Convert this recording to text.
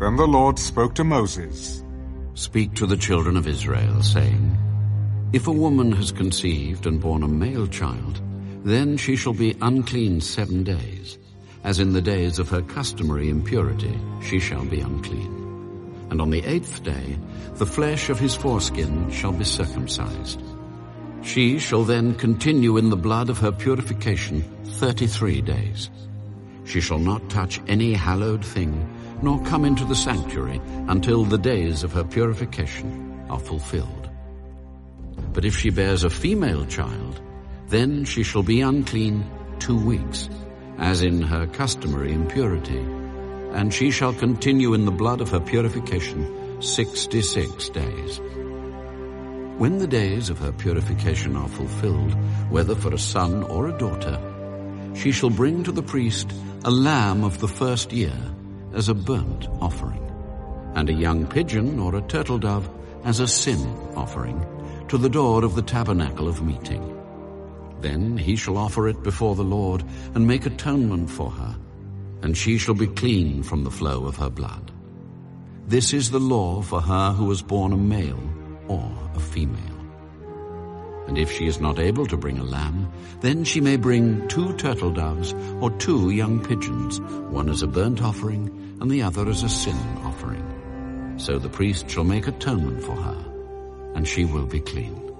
Then the Lord spoke to Moses. Speak to the children of Israel, saying, If a woman has conceived and borne a male child, then she shall be unclean seven days. As in the days of her customary impurity, she shall be unclean. And on the eighth day, the flesh of his foreskin shall be circumcised. She shall then continue in the blood of her purification thirty-three days. She shall not touch any hallowed thing, nor come into the sanctuary until the days of her purification are fulfilled. But if she bears a female child, then she shall be unclean two weeks, as in her customary impurity, and she shall continue in the blood of her purification sixty-six days. When the days of her purification are fulfilled, whether for a son or a daughter, she shall bring to the priest a lamb of the first year as a burnt offering, and a young pigeon or a turtle dove as a sin offering to the door of the tabernacle of meeting. Then he shall offer it before the Lord and make atonement for her, and she shall be clean from the flow of her blood. This is the law for her who was born a male or a female. And if she is not able to bring a lamb, then she may bring two turtle doves or two young pigeons, one as a burnt offering and the other as a sin offering. So the priest shall make atonement for her, and she will be clean.